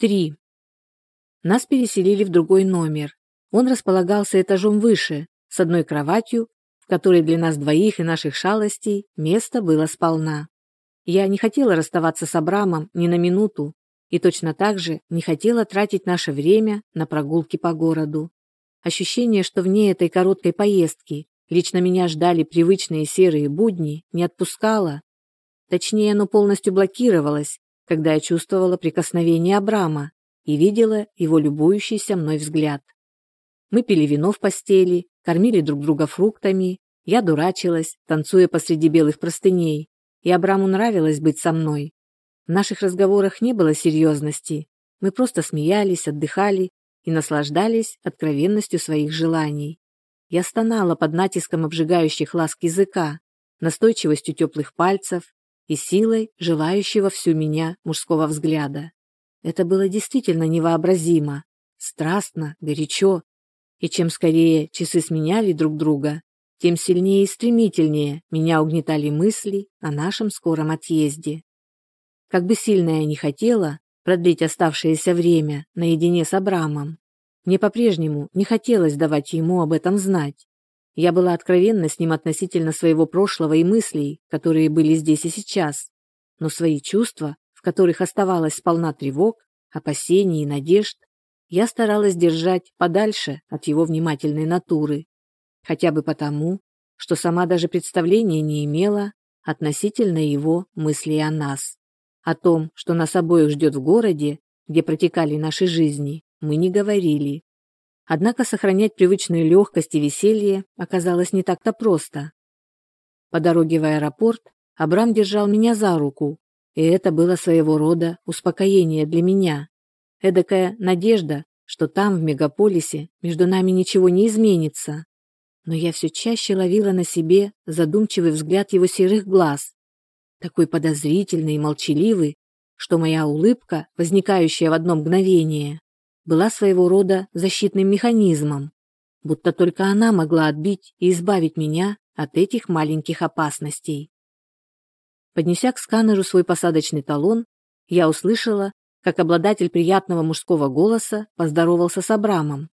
3. Нас переселили в другой номер. Он располагался этажом выше, с одной кроватью, в которой для нас двоих и наших шалостей место было сполна. Я не хотела расставаться с Абрамом ни на минуту, и точно так же не хотела тратить наше время на прогулки по городу. Ощущение, что вне этой короткой поездки лично меня ждали привычные серые будни, не отпускало. Точнее, оно полностью блокировалось, когда я чувствовала прикосновение Абрама и видела его любующийся мной взгляд. Мы пили вино в постели, кормили друг друга фруктами, я дурачилась, танцуя посреди белых простыней, и Абраму нравилось быть со мной. В наших разговорах не было серьезности, мы просто смеялись, отдыхали и наслаждались откровенностью своих желаний. Я стонала под натиском обжигающих ласк языка, настойчивостью теплых пальцев, и силой желающего всю меня мужского взгляда. Это было действительно невообразимо, страстно, горячо, и чем скорее часы сменяли друг друга, тем сильнее и стремительнее меня угнетали мысли о нашем скором отъезде. Как бы сильно я ни хотела продлить оставшееся время наедине с Абрамом, мне по-прежнему не хотелось давать ему об этом знать. Я была откровенна с ним относительно своего прошлого и мыслей, которые были здесь и сейчас. Но свои чувства, в которых оставалась полна тревог, опасений и надежд, я старалась держать подальше от его внимательной натуры. Хотя бы потому, что сама даже представления не имела относительно его мыслей о нас. О том, что нас обоих ждет в городе, где протекали наши жизни, мы не говорили. Однако сохранять привычную легкость и веселье оказалось не так-то просто. По дороге в аэропорт Абрам держал меня за руку, и это было своего рода успокоение для меня. Эдакая надежда, что там, в мегаполисе, между нами ничего не изменится. Но я все чаще ловила на себе задумчивый взгляд его серых глаз, такой подозрительный и молчаливый, что моя улыбка, возникающая в одно мгновение, была своего рода защитным механизмом, будто только она могла отбить и избавить меня от этих маленьких опасностей. Поднеся к сканеру свой посадочный талон, я услышала, как обладатель приятного мужского голоса поздоровался с Абрамом.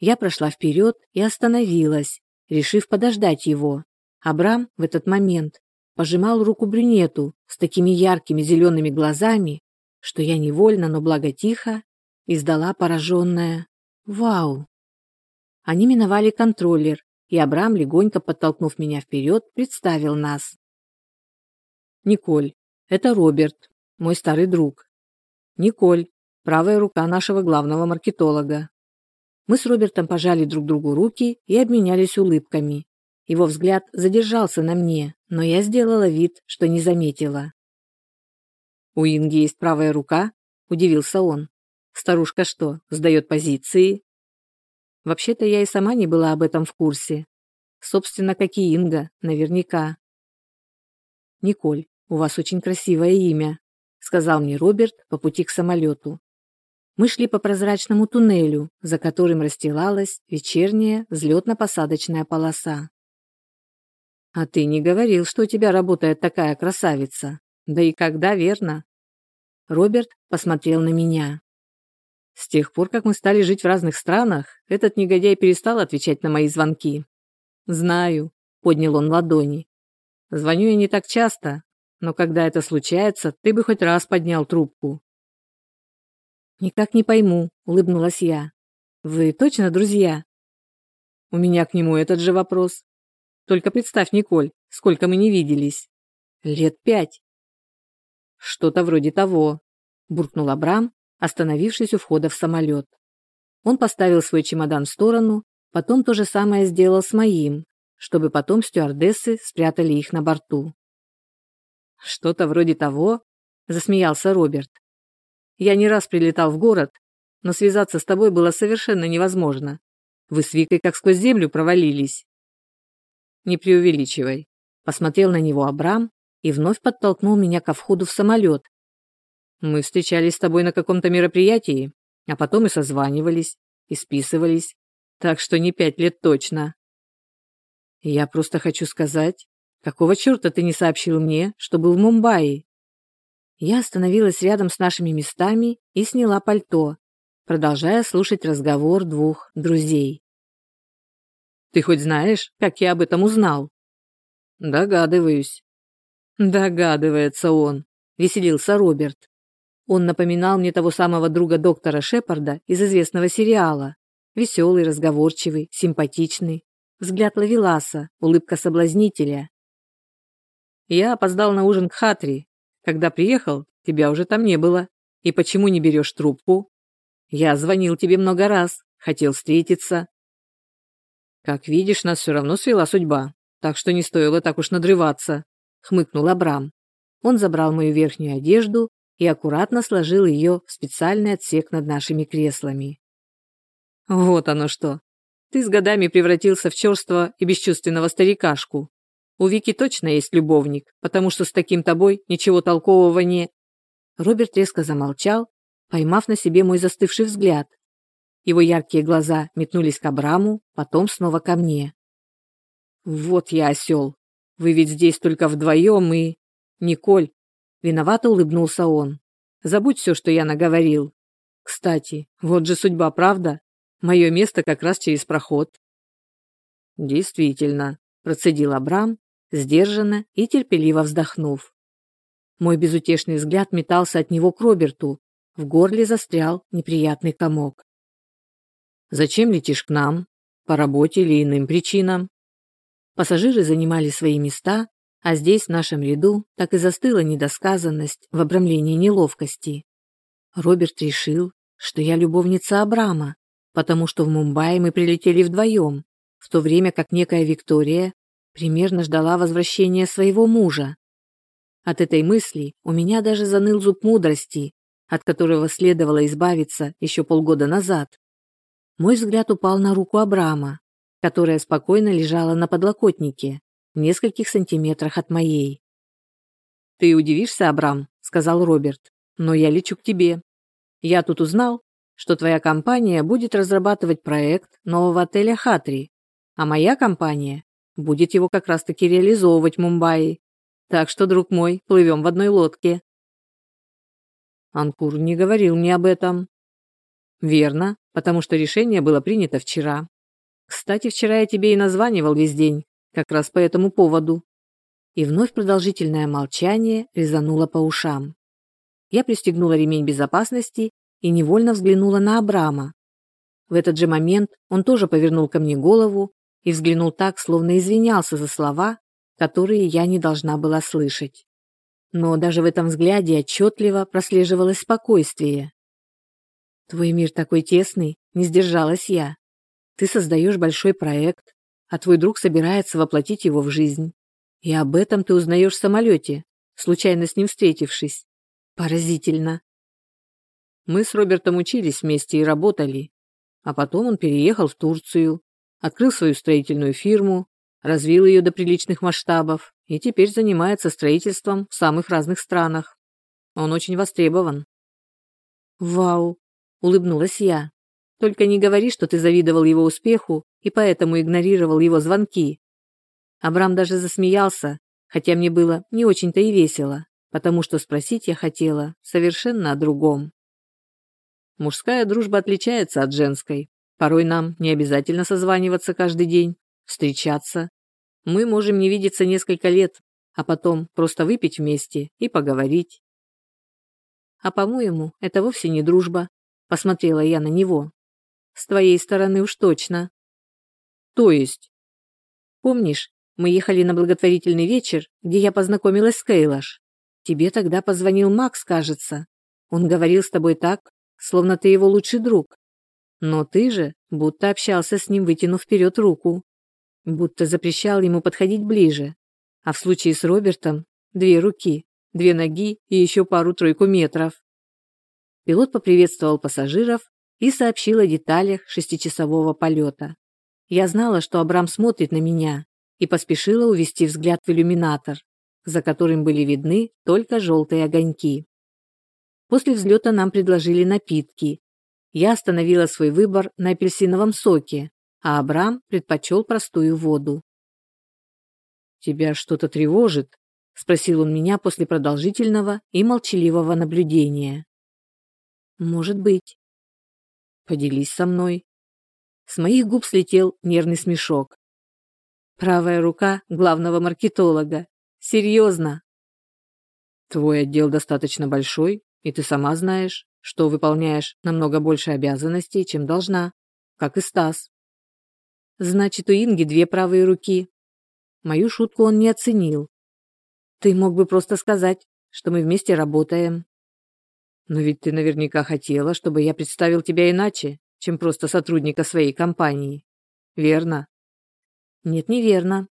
Я прошла вперед и остановилась, решив подождать его. Абрам в этот момент пожимал руку брюнету с такими яркими зелеными глазами, что я невольно, но благо тихо издала пораженная «Вау!». Они миновали контроллер, и Абрам, легонько подтолкнув меня вперед, представил нас. «Николь, это Роберт, мой старый друг. Николь, правая рука нашего главного маркетолога». Мы с Робертом пожали друг другу руки и обменялись улыбками. Его взгляд задержался на мне, но я сделала вид, что не заметила. «У Инги есть правая рука?» – удивился он. Старушка что, сдает позиции? Вообще-то я и сама не была об этом в курсе. Собственно, как и Инга, наверняка. «Николь, у вас очень красивое имя», — сказал мне Роберт по пути к самолету. Мы шли по прозрачному туннелю, за которым расстилалась вечерняя взлетно-посадочная полоса. «А ты не говорил, что у тебя работает такая красавица. Да и когда, верно?» Роберт посмотрел на меня. С тех пор, как мы стали жить в разных странах, этот негодяй перестал отвечать на мои звонки. Знаю, поднял он ладони. Звоню я не так часто, но когда это случается, ты бы хоть раз поднял трубку. Никак не пойму, улыбнулась я. Вы точно друзья? У меня к нему этот же вопрос. Только представь, Николь, сколько мы не виделись. Лет пять. Что-то вроде того, буркнул Абрам остановившись у входа в самолет. Он поставил свой чемодан в сторону, потом то же самое сделал с моим, чтобы потом стюардессы спрятали их на борту. «Что-то вроде того», – засмеялся Роберт. «Я не раз прилетал в город, но связаться с тобой было совершенно невозможно. Вы с Викой как сквозь землю провалились». «Не преувеличивай», – посмотрел на него Абрам и вновь подтолкнул меня ко входу в самолет, мы встречались с тобой на каком-то мероприятии, а потом и созванивались, и списывались. Так что не пять лет точно. Я просто хочу сказать, какого черта ты не сообщил мне, что был в Мумбаи? Я остановилась рядом с нашими местами и сняла пальто, продолжая слушать разговор двух друзей. «Ты хоть знаешь, как я об этом узнал?» «Догадываюсь». «Догадывается он», — веселился Роберт. Он напоминал мне того самого друга доктора Шепарда из известного сериала. Веселый, разговорчивый, симпатичный. Взгляд лавеласа, улыбка соблазнителя. Я опоздал на ужин к Хатри. Когда приехал, тебя уже там не было. И почему не берешь трубку? Я звонил тебе много раз, хотел встретиться. Как видишь, нас все равно свела судьба, так что не стоило так уж надрываться, хмыкнул Абрам. Он забрал мою верхнюю одежду и аккуратно сложил ее в специальный отсек над нашими креслами. Вот оно что. Ты с годами превратился в черствого и бесчувственного старикашку. У Вики точно есть любовник, потому что с таким тобой ничего толкового не... Роберт резко замолчал, поймав на себе мой застывший взгляд. Его яркие глаза метнулись к Абраму, потом снова ко мне. «Вот я осел. Вы ведь здесь только вдвоем и...» «Николь, Виновато улыбнулся он. Забудь все, что я наговорил. Кстати, вот же судьба, правда? Мое место как раз через проход. Действительно, процедил Абрам, сдержанно и терпеливо вздохнув. Мой безутешный взгляд метался от него к Роберту. В горле застрял неприятный комок. «Зачем летишь к нам? По работе или иным причинам?» Пассажиры занимали свои места, а здесь, в нашем ряду, так и застыла недосказанность в обрамлении неловкости. Роберт решил, что я любовница Абрама, потому что в Мумбаи мы прилетели вдвоем, в то время как некая Виктория примерно ждала возвращения своего мужа. От этой мысли у меня даже заныл зуб мудрости, от которого следовало избавиться еще полгода назад. Мой взгляд упал на руку Абрама, которая спокойно лежала на подлокотнике, в нескольких сантиметрах от моей. «Ты удивишься, Абрам», — сказал Роберт, — «но я лечу к тебе. Я тут узнал, что твоя компания будет разрабатывать проект нового отеля «Хатри», а моя компания будет его как раз-таки реализовывать в Мумбаи. Так что, друг мой, плывем в одной лодке». Анкур не говорил мне об этом. Верно, потому что решение было принято вчера. Кстати, вчера я тебе и названивал весь день, как раз по этому поводу. И вновь продолжительное молчание резануло по ушам. Я пристегнула ремень безопасности и невольно взглянула на Абрама. В этот же момент он тоже повернул ко мне голову и взглянул так, словно извинялся за слова, которые я не должна была слышать. Но даже в этом взгляде отчетливо прослеживалось спокойствие. «Твой мир такой тесный», — не сдержалась я. «Ты создаешь большой проект, а твой друг собирается воплотить его в жизнь. И об этом ты узнаешь в самолете, случайно с ним встретившись. Поразительно. Мы с Робертом учились вместе и работали. А потом он переехал в Турцию, открыл свою строительную фирму, развил ее до приличных масштабов и теперь занимается строительством в самых разных странах. Он очень востребован. Вау, улыбнулась я. Только не говори, что ты завидовал его успеху и поэтому игнорировал его звонки. Абрам даже засмеялся, хотя мне было не очень-то и весело, потому что спросить я хотела совершенно о другом. Мужская дружба отличается от женской. Порой нам не обязательно созваниваться каждый день, встречаться. Мы можем не видеться несколько лет, а потом просто выпить вместе и поговорить. А по-моему, это вовсе не дружба, посмотрела я на него. С твоей стороны уж точно. То есть? Помнишь, мы ехали на благотворительный вечер, где я познакомилась с Кейлаш? Тебе тогда позвонил Макс, кажется. Он говорил с тобой так, словно ты его лучший друг. Но ты же будто общался с ним, вытянув вперед руку. Будто запрещал ему подходить ближе. А в случае с Робертом две руки, две ноги и еще пару-тройку метров. Пилот поприветствовал пассажиров и сообщил о деталях шестичасового полета. Я знала, что Абрам смотрит на меня, и поспешила увести взгляд в иллюминатор, за которым были видны только желтые огоньки. После взлета нам предложили напитки. Я остановила свой выбор на апельсиновом соке, а Абрам предпочел простую воду. «Тебя что-то тревожит?» спросил он меня после продолжительного и молчаливого наблюдения. Может быть. Поделись со мной. С моих губ слетел нервный смешок. Правая рука главного маркетолога. Серьезно. Твой отдел достаточно большой, и ты сама знаешь, что выполняешь намного больше обязанностей, чем должна, как и Стас. Значит, у Инги две правые руки. Мою шутку он не оценил. Ты мог бы просто сказать, что мы вместе работаем. Но ведь ты наверняка хотела, чтобы я представил тебя иначе, чем просто сотрудника своей компании. Верно? Нет, неверно.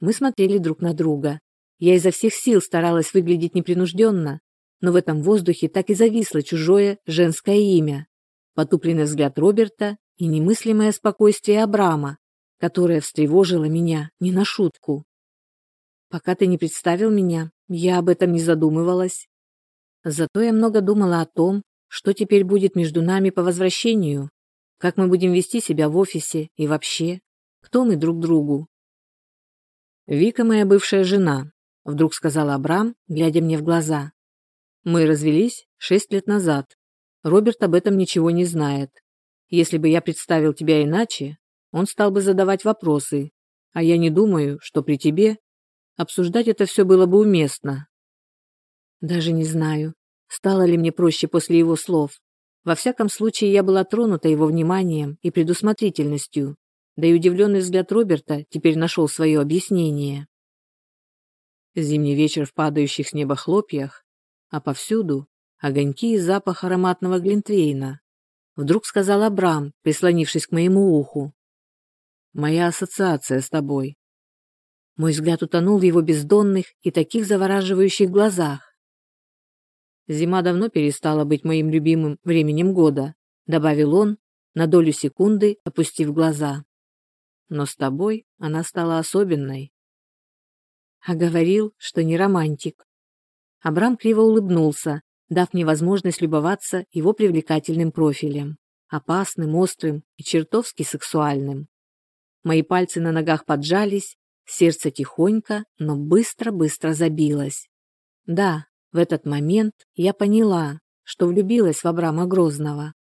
Мы смотрели друг на друга. Я изо всех сил старалась выглядеть непринужденно, но в этом воздухе так и зависло чужое женское имя, потупленный взгляд Роберта и немыслимое спокойствие Абрама, которое встревожило меня не на шутку. Пока ты не представил меня, я об этом не задумывалась. Зато я много думала о том, что теперь будет между нами по возвращению, как мы будем вести себя в офисе и вообще, кто мы друг другу. Вика моя бывшая жена, вдруг сказала Абрам, глядя мне в глаза. Мы развелись шесть лет назад. Роберт об этом ничего не знает. Если бы я представил тебя иначе, он стал бы задавать вопросы, а я не думаю, что при тебе обсуждать это все было бы уместно. Даже не знаю, стало ли мне проще после его слов. Во всяком случае, я была тронута его вниманием и предусмотрительностью, да и удивленный взгляд Роберта теперь нашел свое объяснение. Зимний вечер в падающих с неба хлопьях, а повсюду огоньки и запах ароматного глинтвейна. Вдруг сказал Абрам, прислонившись к моему уху. «Моя ассоциация с тобой». Мой взгляд утонул в его бездонных и таких завораживающих глазах. «Зима давно перестала быть моим любимым временем года», добавил он, на долю секунды опустив глаза. «Но с тобой она стала особенной» а говорил, что не романтик. Абрам криво улыбнулся, дав мне возможность любоваться его привлекательным профилем, опасным, острым и чертовски сексуальным. Мои пальцы на ногах поджались, сердце тихонько, но быстро-быстро забилось. Да, в этот момент я поняла, что влюбилась в Абрама Грозного.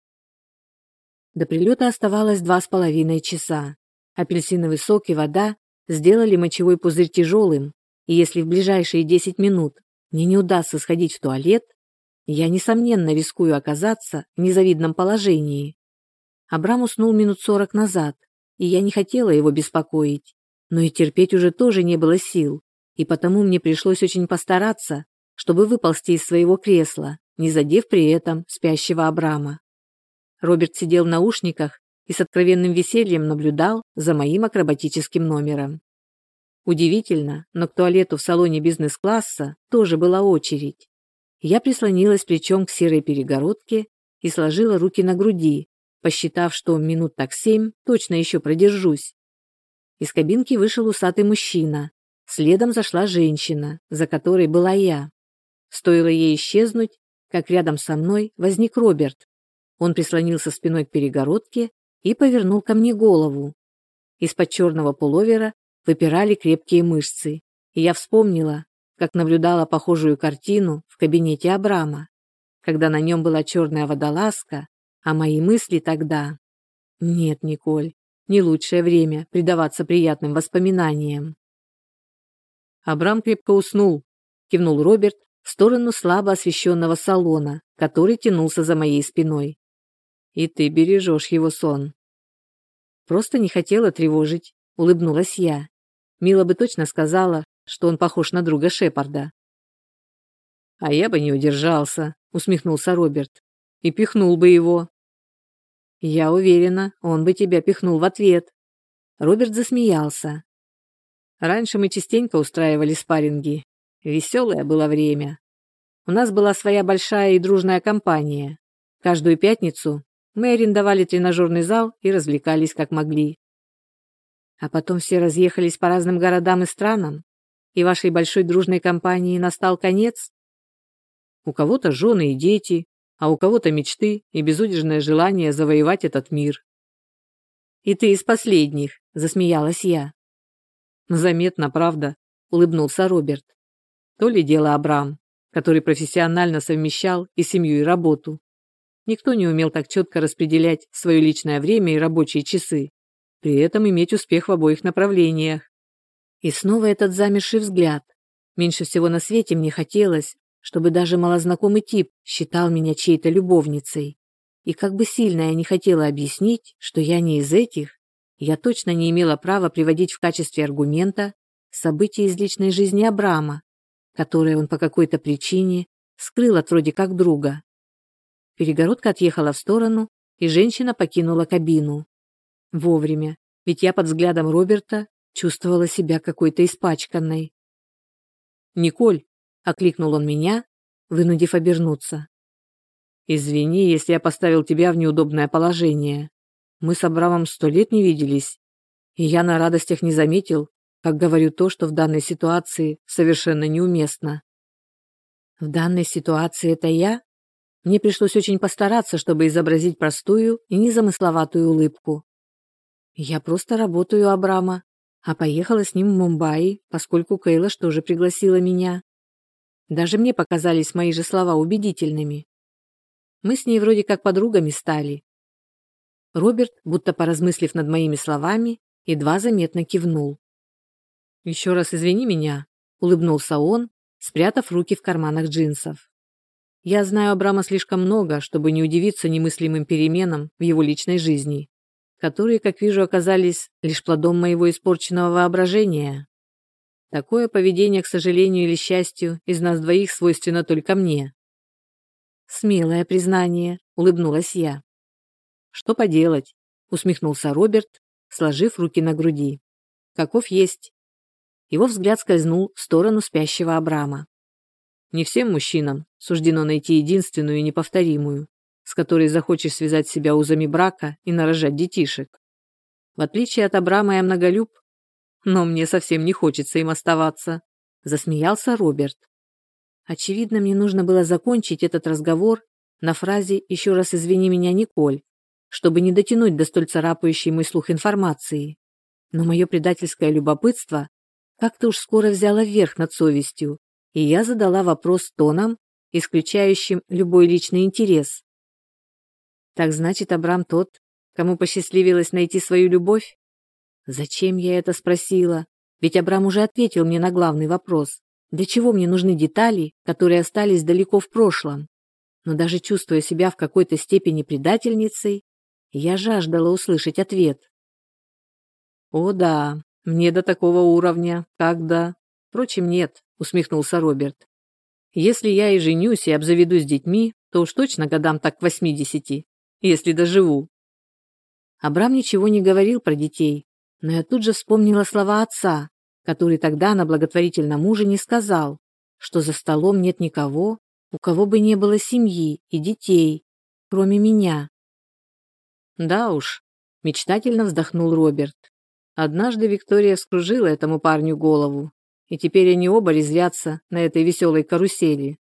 До прилета оставалось два с половиной часа. Апельсиновый сок и вода сделали мочевой пузырь тяжелым, и если в ближайшие 10 минут мне не удастся сходить в туалет, я, несомненно, рискую оказаться в незавидном положении. Абрам уснул минут сорок назад, и я не хотела его беспокоить, но и терпеть уже тоже не было сил, и потому мне пришлось очень постараться, чтобы выползти из своего кресла, не задев при этом спящего Абрама. Роберт сидел в наушниках и с откровенным весельем наблюдал за моим акробатическим номером. Удивительно, но к туалету в салоне бизнес-класса тоже была очередь. Я прислонилась плечом к серой перегородке и сложила руки на груди, посчитав, что минут так семь точно еще продержусь. Из кабинки вышел усатый мужчина. Следом зашла женщина, за которой была я. Стоило ей исчезнуть, как рядом со мной возник Роберт. Он прислонился спиной к перегородке и повернул ко мне голову. Из-под черного пуловера выпирали крепкие мышцы, и я вспомнила, как наблюдала похожую картину в кабинете Абрама, когда на нем была черная водолазка, а мои мысли тогда... Нет, Николь, не лучшее время предаваться приятным воспоминаниям. Абрам крепко уснул, кивнул Роберт в сторону слабо освещенного салона, который тянулся за моей спиной. И ты бережешь его сон. Просто не хотела тревожить, улыбнулась я. Мила бы точно сказала, что он похож на друга Шепарда. А я бы не удержался, усмехнулся Роберт. И пихнул бы его. Я уверена, он бы тебя пихнул в ответ. Роберт засмеялся. Раньше мы частенько устраивали спарринги. Веселое было время. У нас была своя большая и дружная компания. Каждую пятницу мы арендовали тренажерный зал и развлекались как могли. А потом все разъехались по разным городам и странам, и вашей большой дружной компании настал конец? У кого-то жены и дети, а у кого-то мечты и безудержное желание завоевать этот мир. И ты из последних, засмеялась я. Заметно, правда, улыбнулся Роберт. То ли дело Абрам, который профессионально совмещал и семью, и работу. Никто не умел так четко распределять свое личное время и рабочие часы, при этом иметь успех в обоих направлениях. И снова этот замерший взгляд. Меньше всего на свете мне хотелось, чтобы даже малознакомый тип считал меня чьей-то любовницей. И как бы сильно я не хотела объяснить, что я не из этих, я точно не имела права приводить в качестве аргумента события из личной жизни Абрама, которые он по какой-то причине скрыл от вроде как друга. Перегородка отъехала в сторону, и женщина покинула кабину. Вовремя, ведь я под взглядом Роберта чувствовала себя какой-то испачканной. «Николь!» — окликнул он меня, вынудив обернуться. «Извини, если я поставил тебя в неудобное положение. Мы с Абрамом сто лет не виделись, и я на радостях не заметил, как говорю то, что в данной ситуации совершенно неуместно». «В данной ситуации это я?» Мне пришлось очень постараться, чтобы изобразить простую и незамысловатую улыбку. Я просто работаю у Абрама, а поехала с ним в Мумбаи, поскольку Кейла тоже пригласила меня. Даже мне показались мои же слова убедительными. Мы с ней вроде как подругами стали. Роберт, будто поразмыслив над моими словами, едва заметно кивнул. «Еще раз извини меня», — улыбнулся он, спрятав руки в карманах джинсов. Я знаю Абрама слишком много, чтобы не удивиться немыслимым переменам в его личной жизни, которые, как вижу, оказались лишь плодом моего испорченного воображения. Такое поведение, к сожалению или счастью, из нас двоих свойственно только мне. Смелое признание, улыбнулась я. Что поделать, усмехнулся Роберт, сложив руки на груди. Каков есть. Его взгляд скользнул в сторону спящего Абрама. Не всем мужчинам суждено найти единственную и неповторимую, с которой захочешь связать себя узами брака и нарожать детишек. В отличие от Абрама я многолюб, но мне совсем не хочется им оставаться, засмеялся Роберт. Очевидно, мне нужно было закончить этот разговор на фразе «Еще раз извини меня, Николь», чтобы не дотянуть до столь царапающей мой слух информации. Но мое предательское любопытство как-то уж скоро взяло верх над совестью, и я задала вопрос тоном, исключающим любой личный интерес. Так значит, Абрам тот, кому посчастливилось найти свою любовь? Зачем я это спросила? Ведь Абрам уже ответил мне на главный вопрос. Для чего мне нужны детали, которые остались далеко в прошлом? Но даже чувствуя себя в какой-то степени предательницей, я жаждала услышать ответ. О да, мне до такого уровня, когда... Впрочем, нет, усмехнулся Роберт. Если я и женюсь и обзаведусь детьми, то уж точно годам так к восьмидесяти, если доживу. Абрам ничего не говорил про детей, но я тут же вспомнила слова отца, который тогда на благотворительном ужине сказал, что за столом нет никого, у кого бы не было семьи и детей, кроме меня. Да уж, мечтательно вздохнул Роберт. Однажды Виктория вскружила этому парню голову, и теперь они оба резвятся на этой веселой карусели.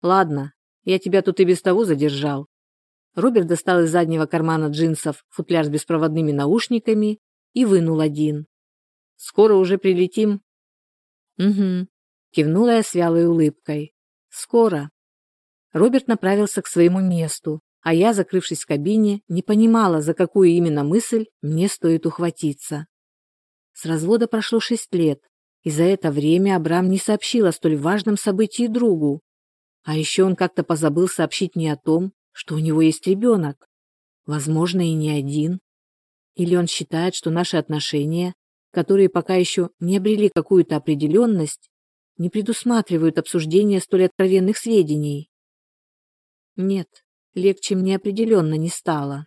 Ладно, я тебя тут и без того задержал. Роберт достал из заднего кармана джинсов футляр с беспроводными наушниками и вынул один. Скоро уже прилетим? Угу, кивнула я с вялой улыбкой. Скоро. Роберт направился к своему месту, а я, закрывшись в кабине, не понимала, за какую именно мысль мне стоит ухватиться. С развода прошло шесть лет, и за это время Абрам не сообщил о столь важном событии другу. А еще он как-то позабыл сообщить мне о том, что у него есть ребенок. Возможно, и не один. Или он считает, что наши отношения, которые пока еще не обрели какую-то определенность, не предусматривают обсуждение столь откровенных сведений. Нет, легче мне определенно не стало.